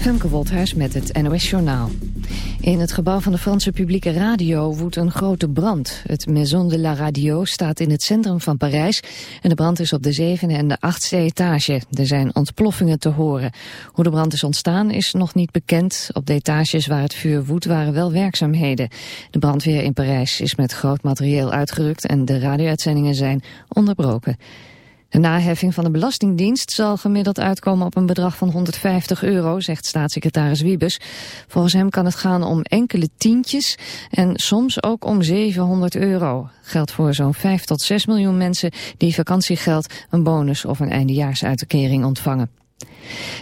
Femke Wolthuis met het NOS Journaal. In het gebouw van de Franse publieke radio woedt een grote brand. Het Maison de la Radio staat in het centrum van Parijs... en de brand is op de zevende en de achtste etage. Er zijn ontploffingen te horen. Hoe de brand is ontstaan is nog niet bekend. Op de etages waar het vuur woedt waren wel werkzaamheden. De brandweer in Parijs is met groot materieel uitgerukt... en de radio-uitzendingen zijn onderbroken. De naheffing van de Belastingdienst zal gemiddeld uitkomen op een bedrag van 150 euro, zegt staatssecretaris Wiebes. Volgens hem kan het gaan om enkele tientjes en soms ook om 700 euro. Geldt voor zo'n 5 tot 6 miljoen mensen die vakantiegeld, een bonus of een eindejaarsuitkering ontvangen.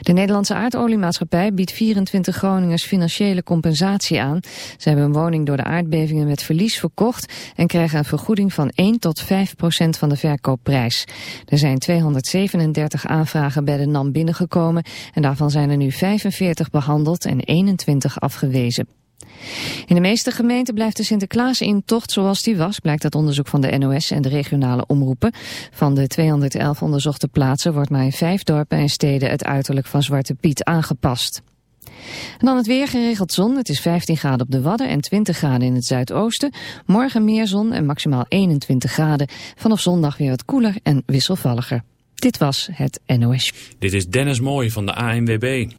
De Nederlandse aardoliemaatschappij biedt 24 Groningers financiële compensatie aan. Ze hebben een woning door de aardbevingen met verlies verkocht en krijgen een vergoeding van 1 tot 5 procent van de verkoopprijs. Er zijn 237 aanvragen bij de NAM binnengekomen en daarvan zijn er nu 45 behandeld en 21 afgewezen. In de meeste gemeenten blijft de Sinterklaas-intocht zoals die was, blijkt uit onderzoek van de NOS en de regionale omroepen. Van de 211 onderzochte plaatsen wordt maar in vijf dorpen en steden het uiterlijk van Zwarte Piet aangepast. En dan het weer geregeld zon. Het is 15 graden op de Wadden en 20 graden in het zuidoosten. Morgen meer zon en maximaal 21 graden. Vanaf zondag weer wat koeler en wisselvalliger. Dit was het NOS. Dit is Dennis Mooij van de ANWB.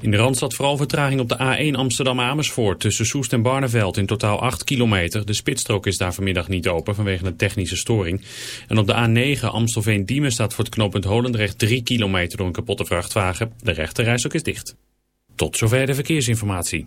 In de Randstad vooral vertraging op de A1 Amsterdam-Amersfoort tussen Soest en Barneveld in totaal 8 kilometer. De spitsstrook is daar vanmiddag niet open vanwege een technische storing. En op de A9 Amstelveen-Diemen staat voor het knooppunt Holendrecht 3 kilometer door een kapotte vrachtwagen. De rechterreis is dicht. Tot zover de verkeersinformatie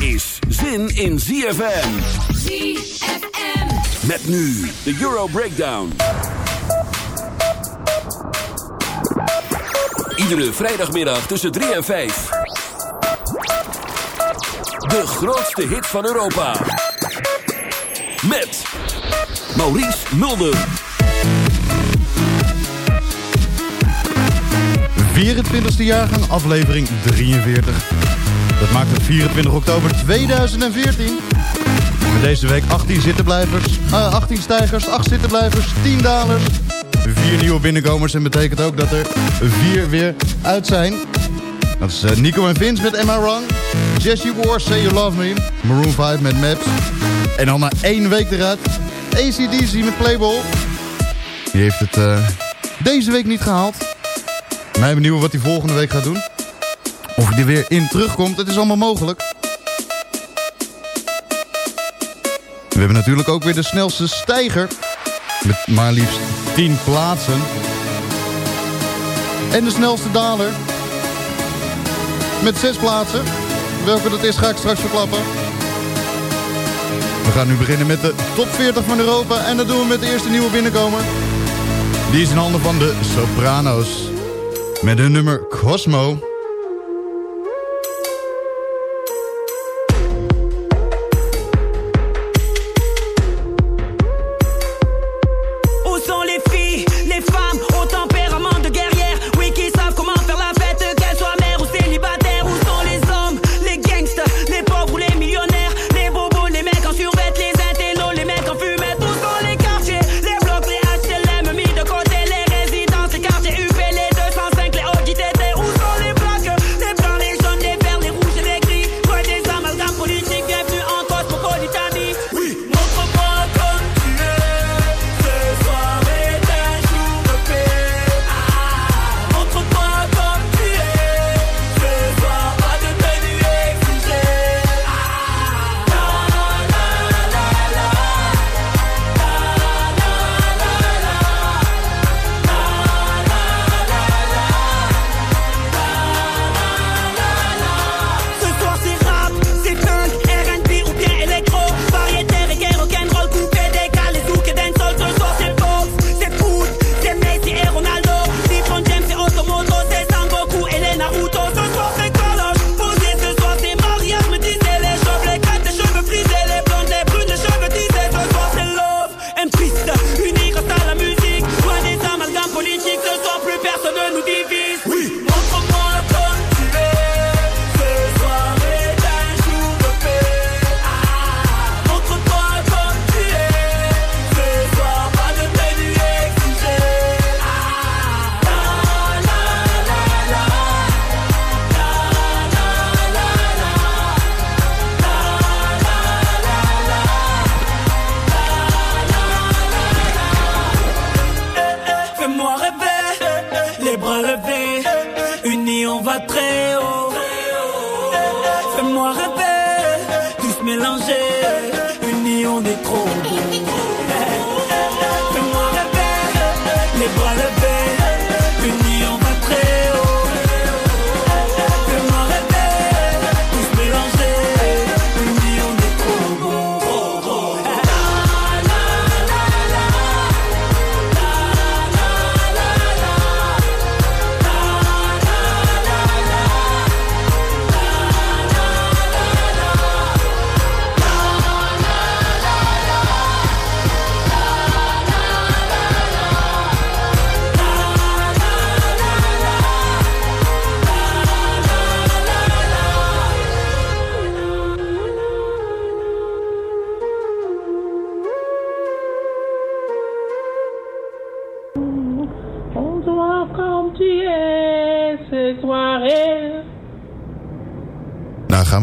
Is zin in ZFM. ZFM. Met nu de Euro Breakdown. Iedere vrijdagmiddag tussen 3 en 5. De grootste hit van Europa. Met Maurice Mulder. 24e jaargang, aflevering 43. Dat maakt het 24 oktober 2014. Met deze week 18 zittenblijvers, uh, 18 stijgers, 8 zittenblijvers, 10 dalers. 4 nieuwe binnenkomers en betekent ook dat er 4 weer uit zijn. Dat is uh, Nico en Vince met Am I Wrong? Jesse Wars, Say You Love Me. Maroon 5 met Maps. En dan na één week eruit, ACDC met Playball. Die heeft het uh, deze week niet gehaald. Wij benieuwd wat hij volgende week gaat doen. Of hij er weer in terugkomt, het is allemaal mogelijk. We hebben natuurlijk ook weer de snelste stijger. Met maar liefst 10 plaatsen. En de snelste daler. Met 6 plaatsen. Welke dat is ga ik straks verklappen. We gaan nu beginnen met de top 40 van Europa. En dat doen we met de eerste nieuwe binnenkomer. Die is in handen van de Sopranos. Met hun nummer Cosmo.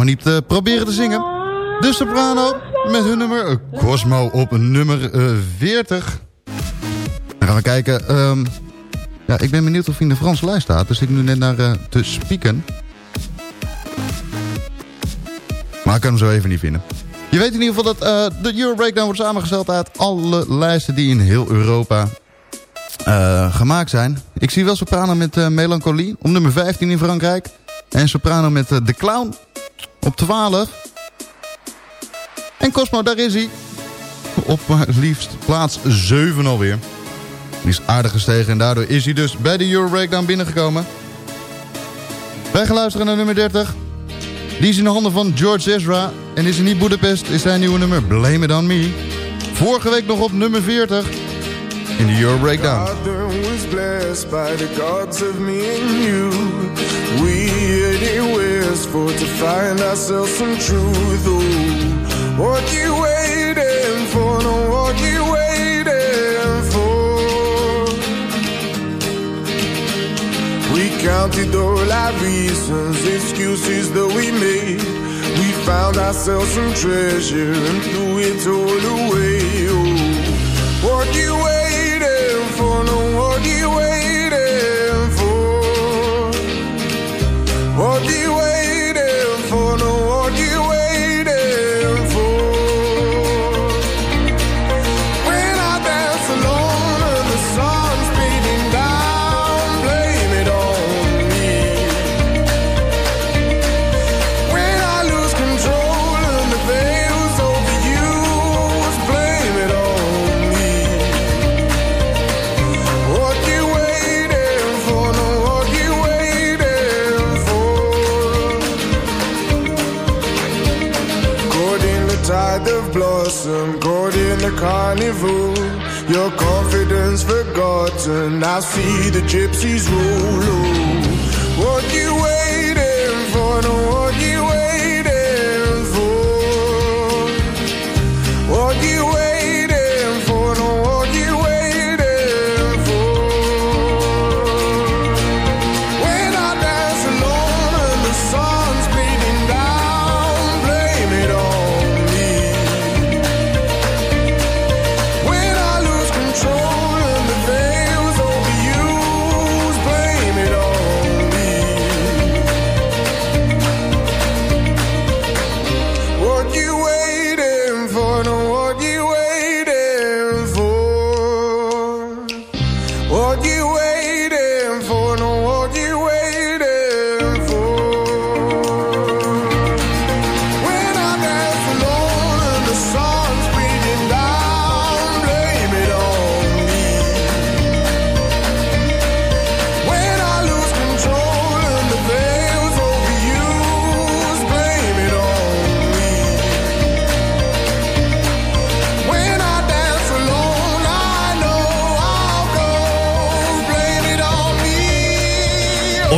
Niet uh, proberen te zingen. De Soprano met hun nummer Cosmo op nummer uh, 40. Dan gaan we kijken. Um, ja, ik ben benieuwd of hij in de Franse lijst staat. Dus ik nu net naar te spieken. Maar ik kan hem zo even niet vinden. Je weet in ieder geval dat de Euro Breakdown wordt samengesteld uit alle lijsten die in heel Europa gemaakt zijn. Ik zie wel Soprano met Melancholie op nummer 15 in Frankrijk. En Soprano met The Clown op 12. En Cosmo, daar is hij. Op maar liefst plaats 7 alweer. Die is aardig gestegen en daardoor is hij dus bij de Euro Breakdown binnengekomen. Wij gaan luisteren naar nummer 30. Die is in de handen van George Ezra. En is er niet Budapest, is zijn nieuwe nummer Blame It On Me. Vorige week nog op nummer 40 in de Euro Breakdown. God was blessed by the gods of me and you. We for to find ourselves some truth. What you waiting for? No, what you waiting for? We counted all our reasons, excuses that we made. We found ourselves some treasure and threw it all away. What you waiting carnival. Your confidence forgotten. I see the gypsies roll. What you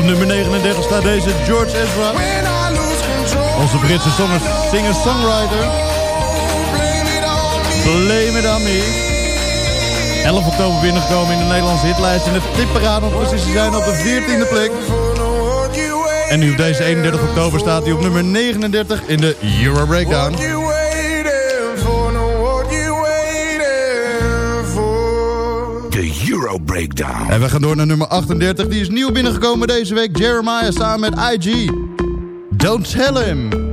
nummer 39 staat deze George Ezra. Onze Britse zanger, singer-songwriter. Blame it on me. 11 oktober binnengekomen in de Nederlandse hitlijst. En de tipparade om precies zijn op de 14e plek. En nu op deze 31 oktober staat hij op nummer 39 in de Euro Breakdown. En we gaan door naar nummer 38. Die is nieuw binnengekomen deze week. Jeremiah samen met IG. Don't tell him.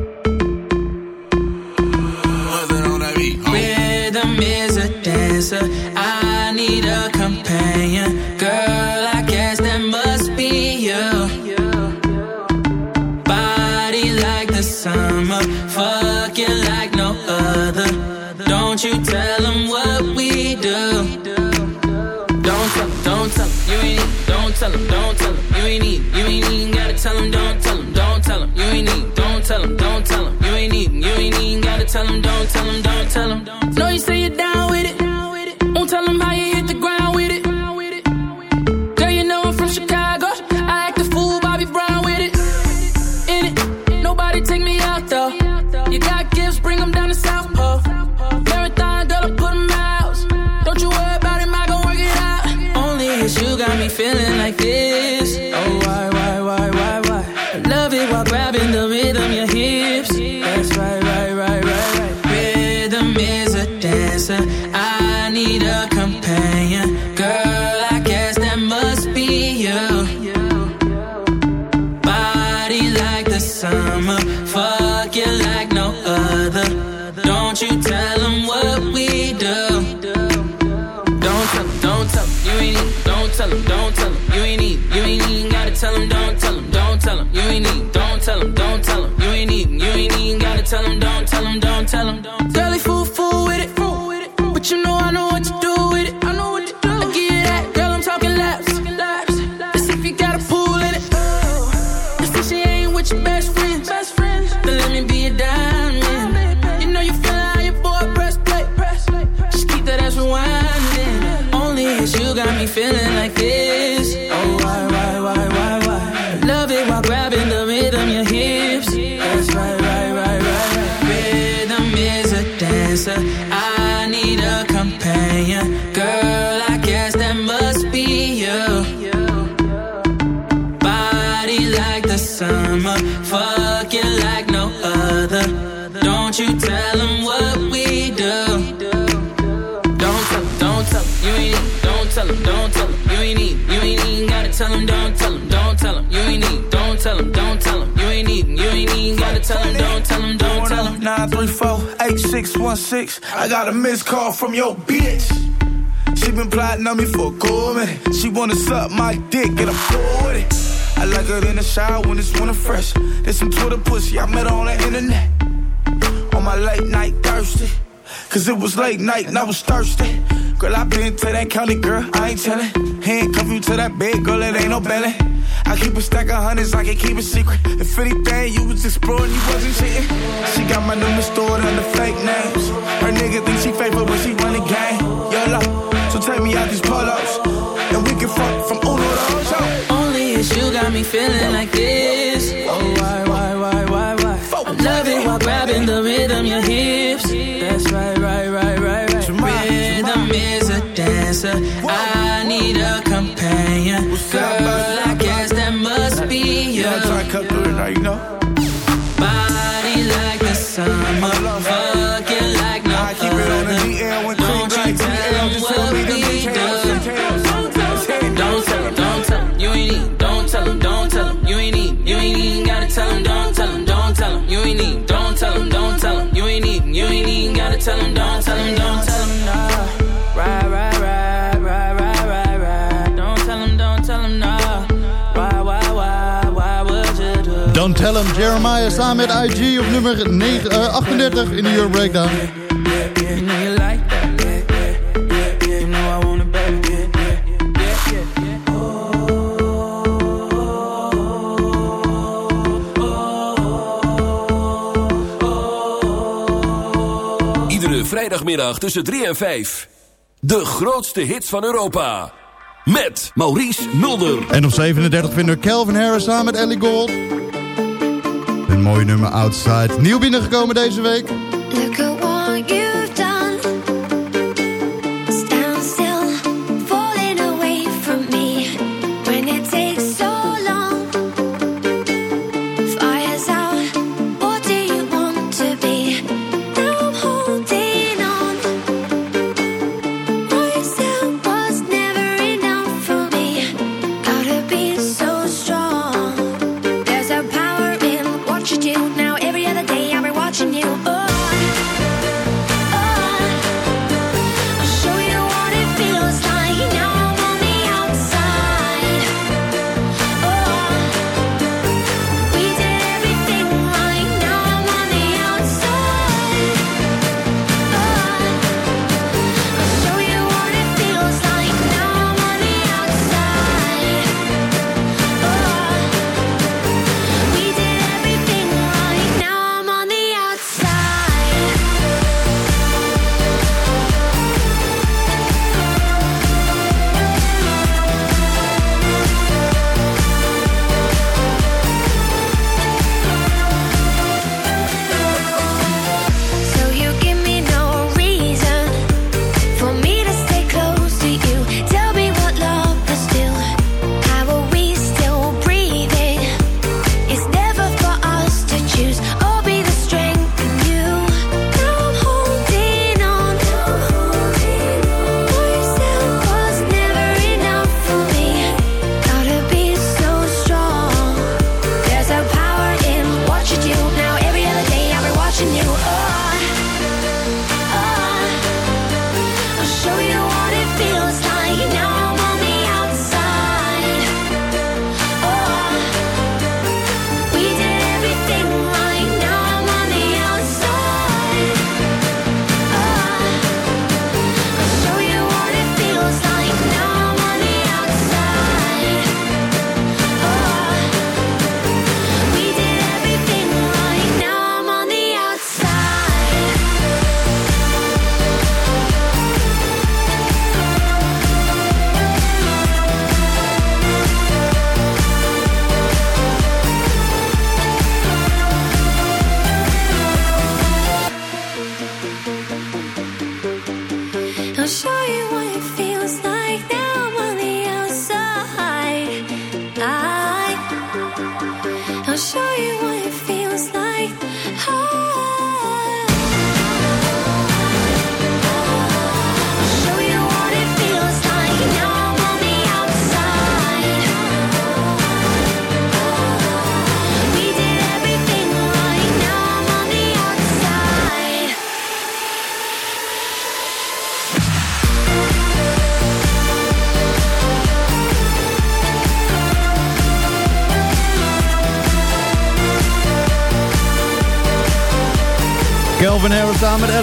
Right, right, right, right, right. Rhythm is a dancer. I need a companion. Girl, I guess that must be you. Body like the summer. Fuck like no other. Don't you tell them what we do. Don't tell don't tell. You ain't, don't tell. tell him, don't tell him, don't tell him, don't. Three, four, eight, six, one, six. I got a missed call from your bitch. She been plotting on me for a cool minute. She wanna suck my dick and I'm cool with it. I like her in the shower when it's winter fresh. There's some Twitter pussy, I met her on the internet. On my late night thirsty. Cause it was late night and I was thirsty. Girl, I been to that county, girl, I ain't tellin'. Handcuff you to that bed, girl, it ain't no belly. I keep a stack of hundreds, I can keep it secret. If anything, you was exploring, you wasn't cheating. She got my number stored under fake names. Her nigga think she faithful when she run the game. YOLO, so take me out these polos. And we can fuck from Uno to Ocho. Only is you got me feeling like this. Oh, why, why, why, why, why? I love it while grabbing the rhythm, your hips. That's right, dancer. I need a companion. Girl, I guess that must be you. Yeah, try cut through it now, you know. Body like the summer. Fucking like no I keep it on the other. When Don't you like tell Just what tell me them we do. Don't tell don't tell you ain't need. Don't tell don't tell you ain't need. You ain't even gotta tell don't tell don't tell you ain't need. Don't tell don't tell you ain't need. You ain't even gotta tell don't tell don't tell nah. Don't Tell 'em, Jeremiah samen met IG op nummer 9, eh, 38 in de Euro Breakdown. Iedere vrijdagmiddag tussen 3 en 5. De grootste hits van Europa. Met Maurice Mulder. En op 37 vinden we Calvin Harris samen met Ellie Gold. Een mooi nummer Outside. Nieuw binnengekomen deze week.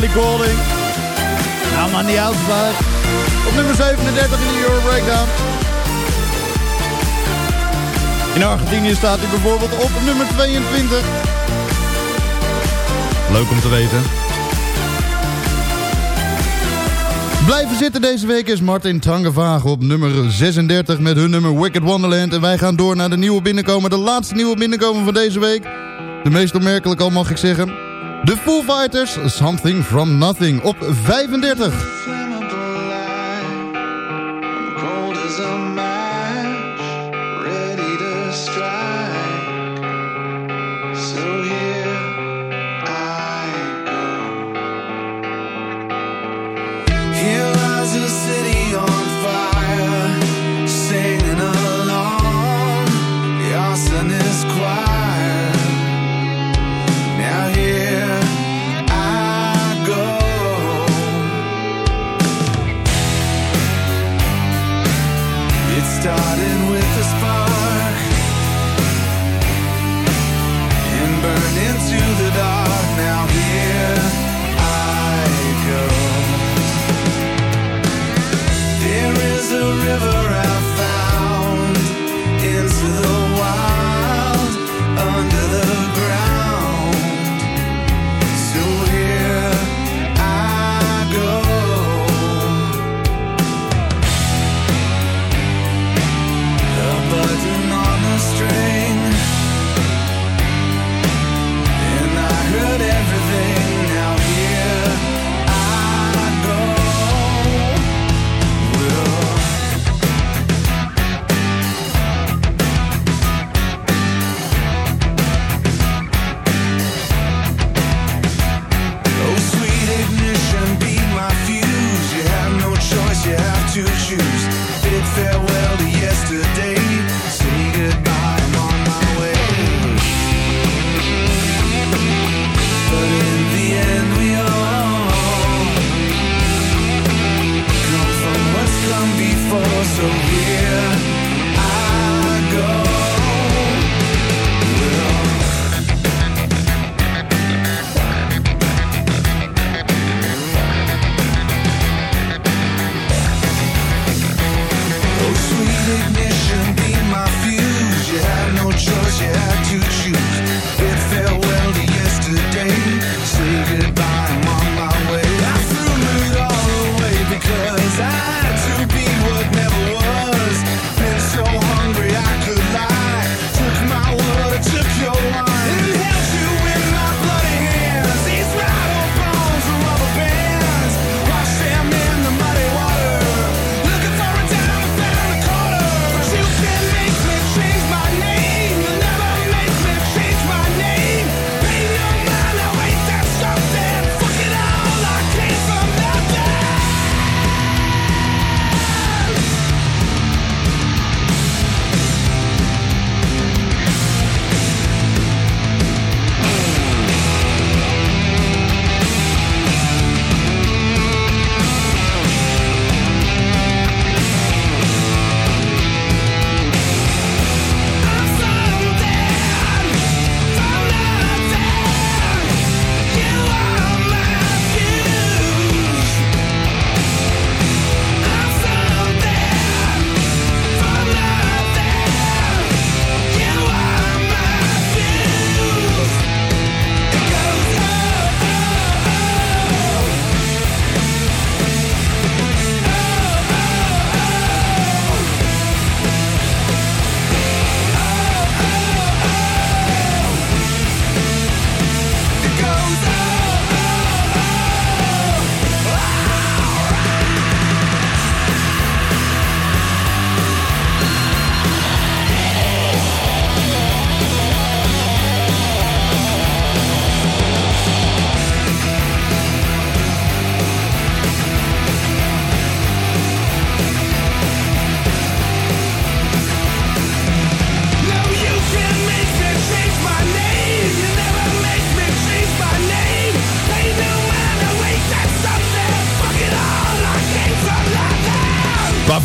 Ellie Nou man, die houdt Op nummer 37 in de Euro Breakdown. In Argentinië staat hij bijvoorbeeld op nummer 22. Leuk om te weten. Blijven zitten deze week is Martin Tangevaag op nummer 36 met hun nummer Wicked Wonderland. En wij gaan door naar de nieuwe binnenkomen, de laatste nieuwe binnenkomen van deze week. De meest opmerkelijk al mag ik zeggen. De Foo Fighters, Something From Nothing op 35.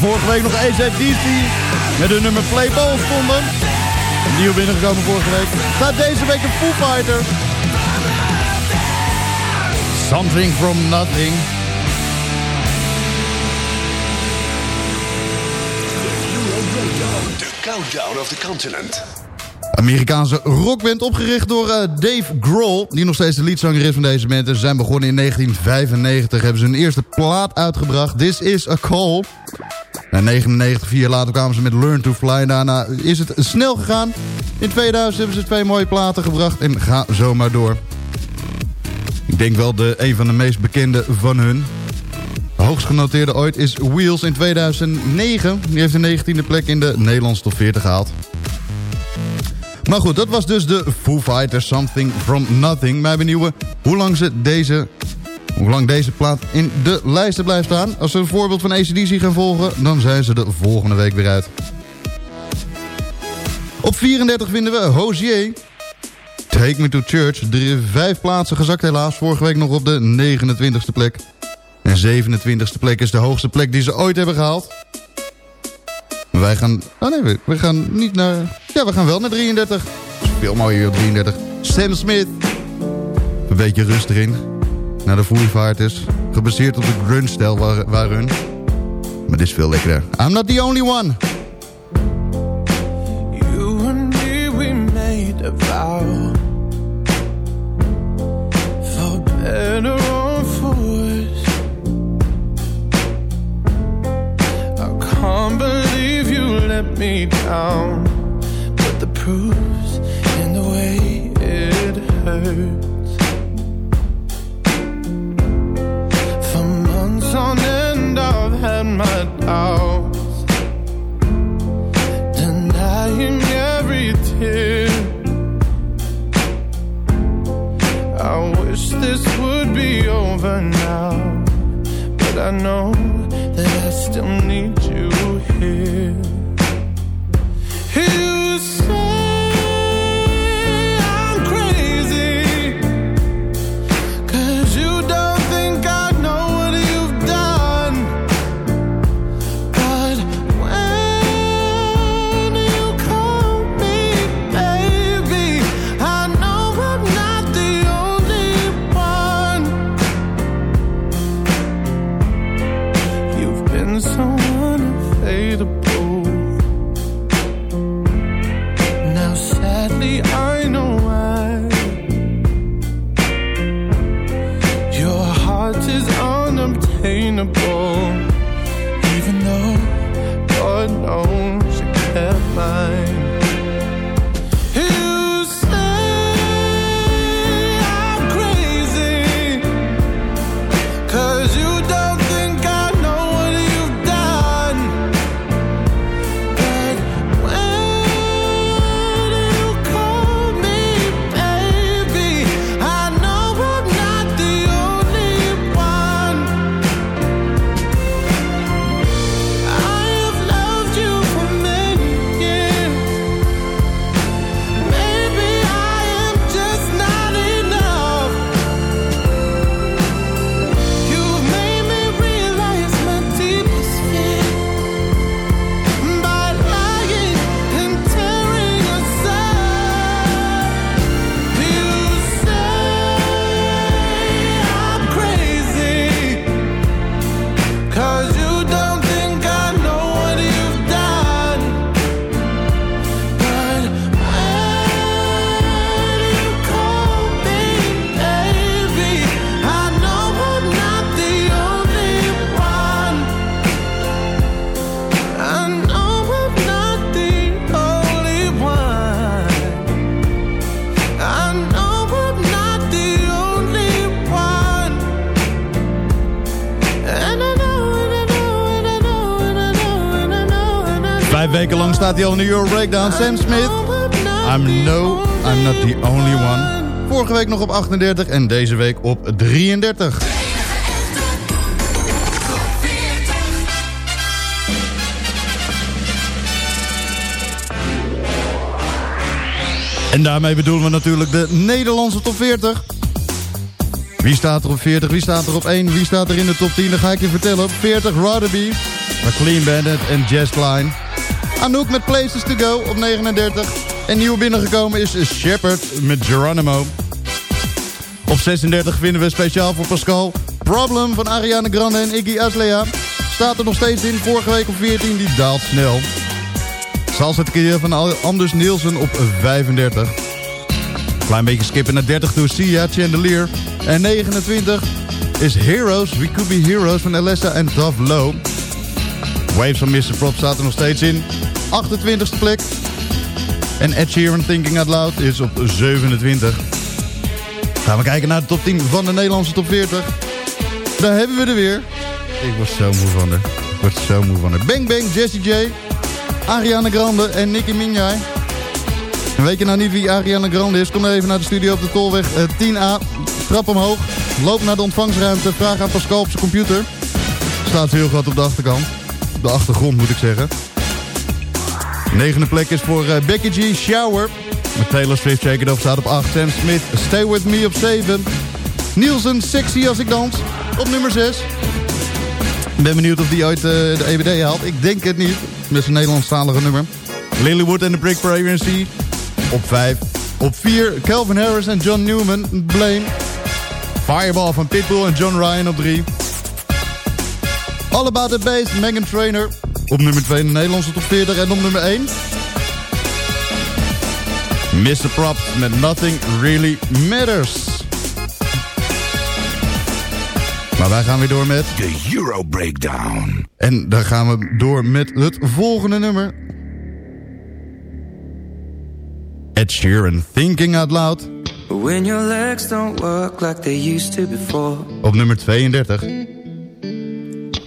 vorige week nog ACDC met hun nummer Playball stonden. Nieuw binnengekomen vorige week. Gaat deze week een Foo Fighter. Something from nothing. The countdown of the continent. Amerikaanse rockband opgericht door eh, Dave Grohl... die nog steeds de leadzanger is van deze band. Ze zijn begonnen in 1995, hebben ze hun eerste plaat uitgebracht. This is a Call. En 99, vier later kwamen ze met Learn to Fly. Daarna is het snel gegaan. In 2000 hebben ze twee mooie platen gebracht. En ga zomaar door. Ik denk wel de, een van de meest bekende van hun. De hoogst genoteerde ooit is Wheels in 2009. Die heeft de 19e plek in de Nederlandse top 40 gehaald. Maar goed, dat was dus de Foo Fighters Something From Nothing. Mij benieuwen hoe lang, ze deze, hoe lang deze plaat in de lijsten blijft staan. Als ze een voorbeeld van ACDC gaan volgen, dan zijn ze de volgende week weer uit. Op 34 vinden we Hozier. Take Me To Church. Drie, vijf plaatsen gezakt helaas. Vorige week nog op de 29e plek. En 27e plek is de hoogste plek die ze ooit hebben gehaald. Wij gaan... Oh nee, we, we gaan niet naar... Ja, we gaan wel naar 33. Veel mooier op 33. Sam Smith. Een beetje rust erin. Naar de Foo is. Gebaseerd op de grunge-stijl waar, waar. Maar dit is veel lekkerder. I'm not the only one. You and me, we made a vow For better or for worse I can't believe you let me down But the proof's in the way it hurts I know that I still need you here. Staat hij al in de Euro Breakdown. Sam Smith. I'm no, I'm not the only one. Vorige week nog op 38 en deze week op 33. En daarmee bedoelen we natuurlijk de Nederlandse top 40. Wie staat er op 40, wie staat er op 1, wie staat er in de top 10? Dat ga ik je vertellen. Op 40 Rotherby, McLean Bandit en Jazz Klein. Anouk met Places to Go op 39. En nieuw binnengekomen is Shepard met Geronimo. Op 36 vinden we speciaal voor Pascal Problem van Ariana Grande en Iggy Azalea. Staat er nog steeds in, vorige week op 14, die daalt snel. Salsa van Anders Nielsen op 35. Klein beetje skippen naar 30 door Sia Chandelier. En 29 is Heroes, We Could Be Heroes van Alessa en Dove Low. Waves van Mr. Prop staat er nog steeds in. 28e plek. En Ed Sheeran Thinking Out Loud is op 27. Gaan we kijken naar de top 10 van de Nederlandse top 40. Daar hebben we er weer. Ik word zo moe van haar. Ik word zo moe van haar. Bang Bang, Jessie J, Ariana Grande en Nicki Minaj. Weet je nou niet wie Ariana Grande is? Kom dan even naar de studio op de Tolweg eh, 10A. Trap omhoog. Loop naar de ontvangstruimte. Vraag aan Pascal op zijn computer. Staat heel groot op de achterkant. De achtergrond moet ik zeggen. Negende plek is voor eh, Becky G, Shower. Met Taylor Swift, Shake It Off staat op 8. Sam Smith, Stay With Me op 7. Nielsen, Sexy Als Ik Dans op nummer 6. Ik ben benieuwd of die ooit eh, de EBD haalt. Ik denk het niet. Met zijn Nederlandstalige nummer. Lilywood en The Brick Pregnancy op 5. Op 4 Calvin Harris en John Newman, Blame. Fireball van Pitbull en John Ryan op 3. All About The Bass, Megan Trainer. Op nummer 2 in de Nederlandse top 40 en op nummer 1... Mr. Props met Nothing Really Matters. Maar wij gaan weer door met... De Euro Breakdown. En dan gaan we door met het volgende nummer. Ed Sheeran, Thinking Out Loud. When your legs don't work like they used to before. Op nummer 32.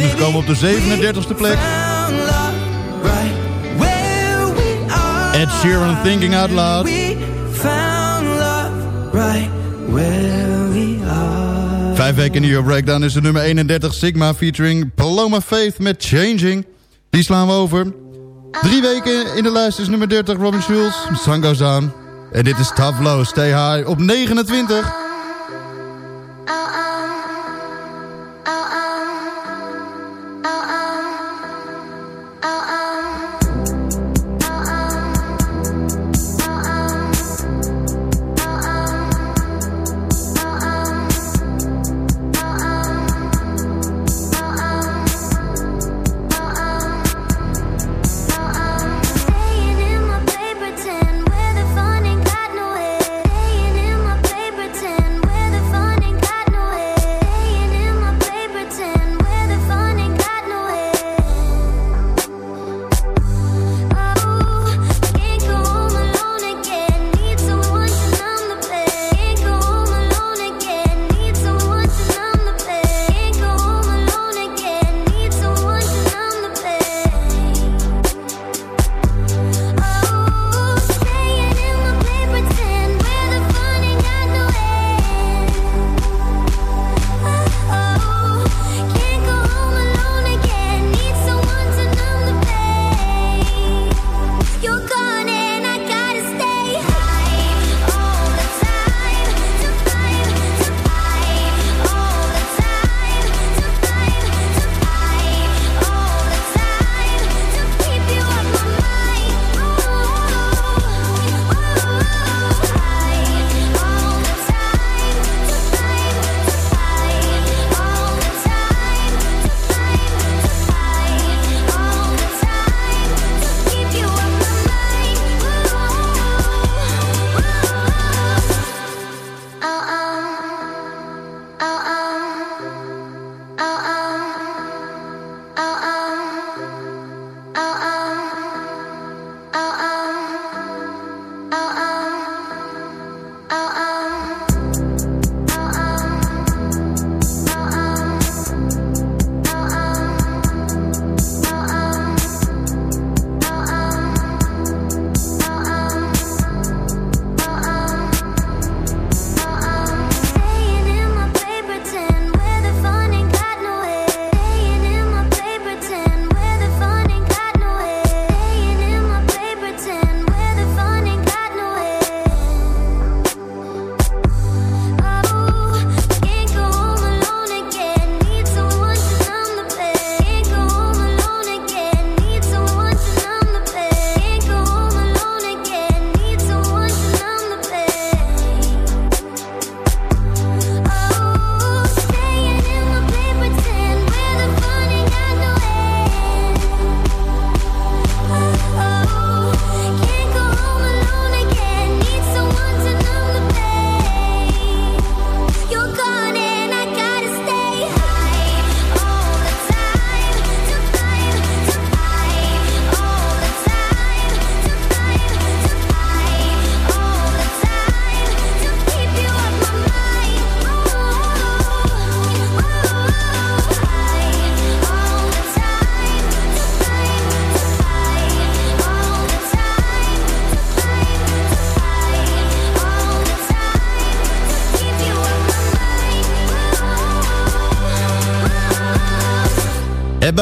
binnengekomen op de 37e plek. Ed Sheeran, Thinking Out Loud. We found love right where we are. Vijf weken in de Euro Breakdown is de nummer 31 Sigma featuring Paloma Faith met Changing. Die slaan we over. Drie weken in de lijst is nummer 30 Robin Schulz, Sun Goes. En dit is Low, Stay High op 29.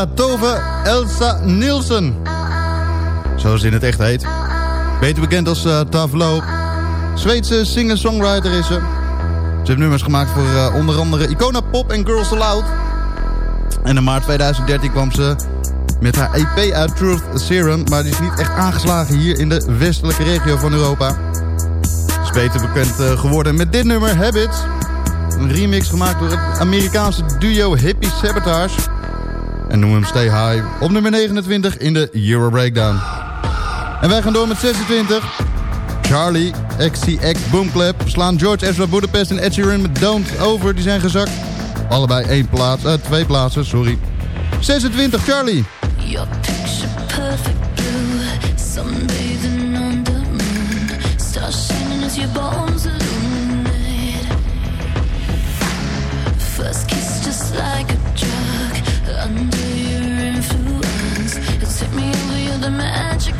Tove Elsa Nielsen. Zoals ze in het echt heet. Beter bekend als uh, Tavlo. Zweedse singer-songwriter is ze. Ze heeft nummers gemaakt voor eh, onder andere Icona Pop en Girls Aloud. En in maart 2013 kwam ze met haar EP uit Truth Serum. Maar die is niet echt aangeslagen hier in de westelijke regio van Europa. Ze is beter bekend eh, geworden met dit nummer, Habits. Een remix gemaakt door het Amerikaanse duo Hippie Sabotage. En noemen hem Stay High op nummer 29 in de Euro Breakdown. En wij gaan door met 26. Charlie, XCX Boomclap slaan George Ezra Budapest en Ed Sheeran met Don't Over. Die zijn gezakt. Allebei één plaats, eh, twee plaatsen, sorry. 26, Charlie. Your picture perfect blue, sunbathing under as your bones illuminate. First kiss just like a the magic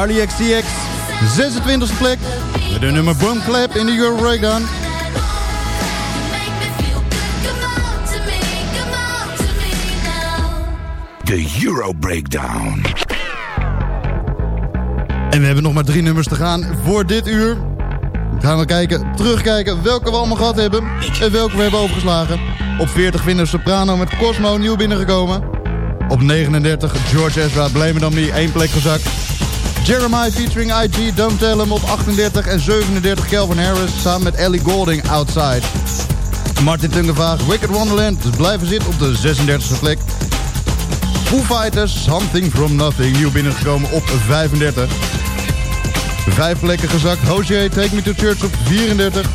Charlie XCX, 26e plek. Met de nummer Boom Clap in de Euro Breakdown. De Euro Breakdown. En we hebben nog maar drie nummers te gaan voor dit uur. Gaan we kijken, terugkijken welke we allemaal gehad hebben. En welke we hebben overgeslagen. Op 40 vinden Soprano met Cosmo nieuw binnengekomen. Op 39 George Ezra, Blame On Me, één plek gezakt. Jeremiah featuring IG, Don't Tell Him op 38 en 37 Calvin Harris samen met Ellie Golding Outside. Martin Tungevaag, Wicked Wonderland, dus blijven zitten op de 36e plek. Foo Fighters, Something From Nothing, nieuw binnengekomen op 35. Vijf plekken gezakt, Hozier, Take Me To Church op 34.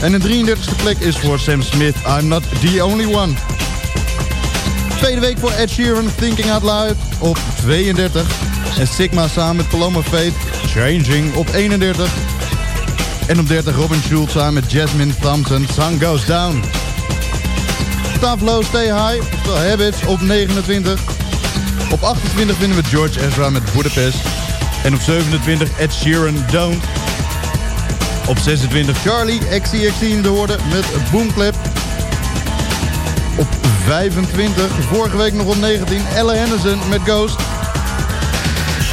En de 33e plek is voor Sam Smith, I'm Not The Only One. Tweede week voor Ed Sheeran, Thinking Out Loud op 32. En Sigma samen met Paloma Faith, Changing op 31. En op 30 Robin Schulz samen met Jasmine Thompson, Sun Goes Down. Tavlo Stay High, oftewel Habits op 29. Op 28 vinden we George Ezra met Budapest. En op 27 Ed Sheeran Don't. Op 26 Charlie XCXC in de met Boomclap. Op 25, vorige week nog op 19, Ella Henderson met Ghost.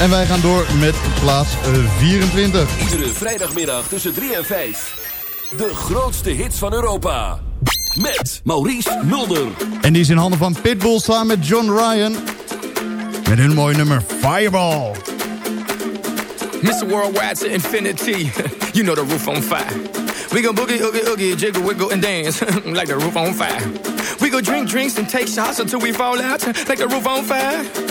En wij gaan door met plaats eh, 24. Iedere vrijdagmiddag tussen 3 en 5. De grootste hits van Europa. Met Maurice Mulder. En die is in handen van Pitbull samen met John Ryan. Met hun mooie nummer Fireball. Mr. Worldwide to infinity. you know the roof on fire. We go boogie, oogie, oogie, jiggle, wiggle, and dance like the roof on fire. We go drink drinks and take shots until we fall out like the roof on fire.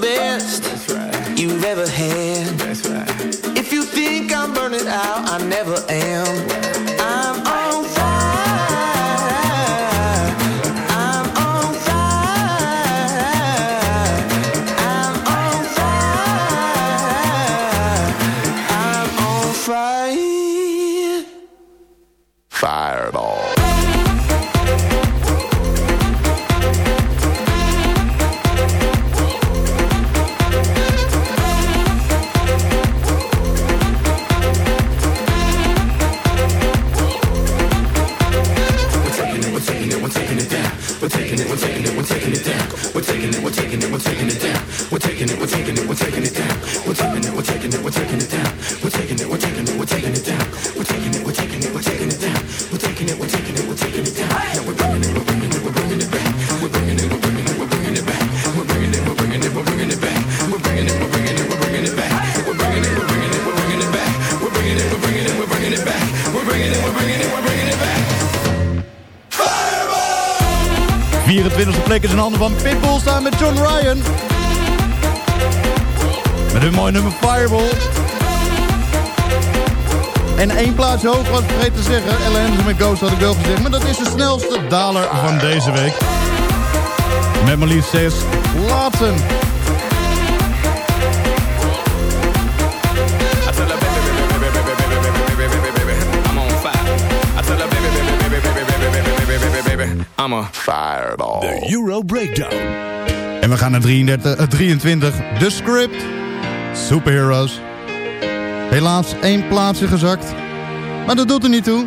the right. you've ever had. Right. If you think I'm burning out, I never am. handen van Pitbull staan met John Ryan. Met hun mooi nummer Fireball. En één plaats hoog ik vergeten te zeggen. Ellen met Ghost had ik wel gezegd. Maar dat is de snelste daler van deze week. Met mijn liefste laten. I'm fireball. The Euro Breakdown. En we gaan naar 33, 23. The Script. Superheroes. Helaas één plaatsje gezakt. Maar dat doet er niet toe.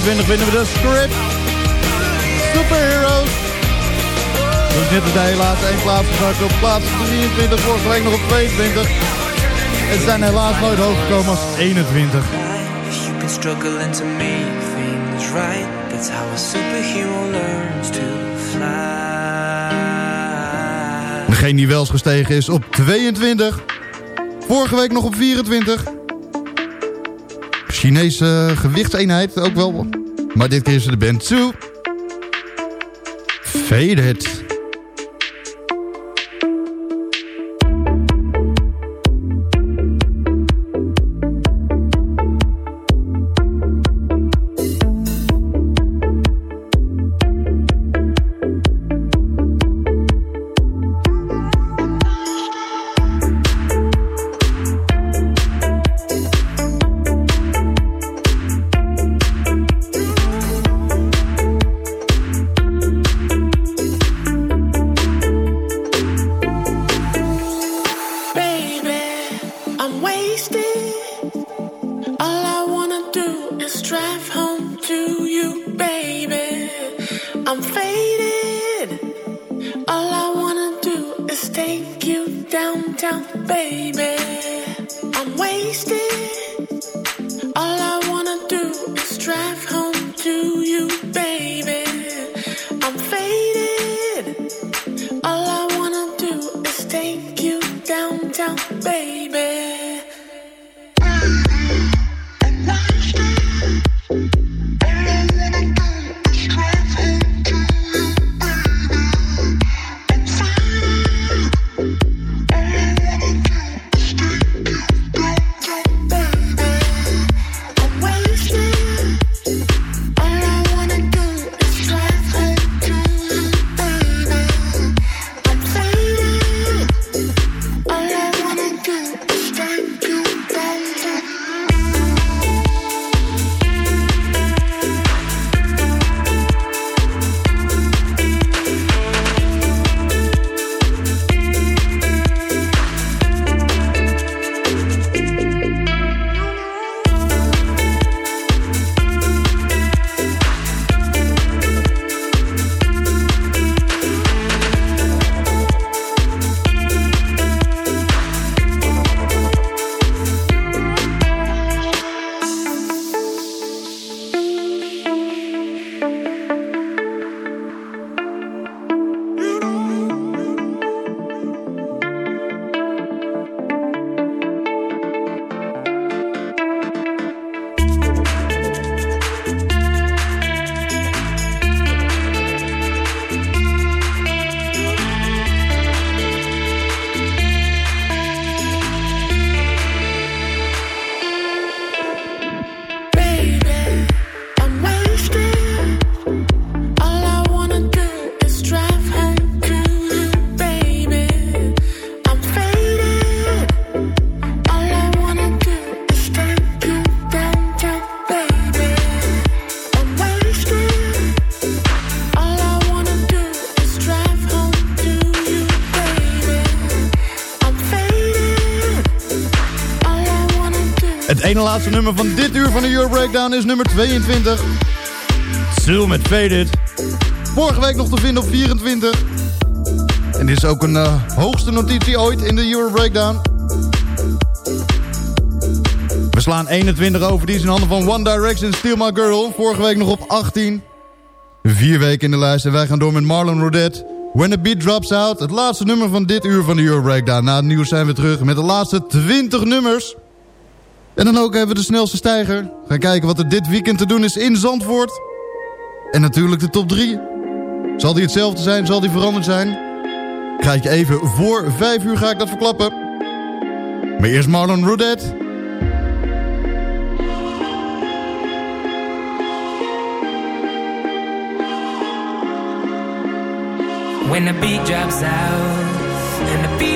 23 vinden we de script. Superheroes. Dus net als helaas één plaats gezakt op plaats 23. Vorige week nog op 22. Het zijn helaas nooit hoog gekomen als 21. You've been struggling to make things right. That's how a superhero learns to fly. Degene die wel eens gestegen is op 22. Vorige week nog op 24. Chinese gewichtseenheid ook wel. Maar dit keer is de band 2. Faded. Ene laatste nummer van dit uur van de Euro Breakdown is nummer 22. Sil met Faded. Vorige week nog te vinden op 24. En dit is ook een eh, hoogste notitie ooit in de Euro Breakdown. We slaan 21 over, die is in handen van One Direction, Steal My Girl. Vorige week nog op 18. Vier weken in de lijst en wij gaan door met Marlon Rodet. When the Beat Drops Out, het laatste nummer van dit uur van de Euro Breakdown. Na het nieuws zijn we terug met de laatste 20 nummers. En dan ook hebben we de snelste stijger. Gaan kijken wat er dit weekend te doen is in Zandvoort. En natuurlijk de top 3. Zal die hetzelfde zijn? Zal die veranderd zijn? Ga ik je even voor 5 uur ga ik dat verklappen. Maar eerst Marlon Rodet. When the beat drops out and the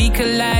we collide.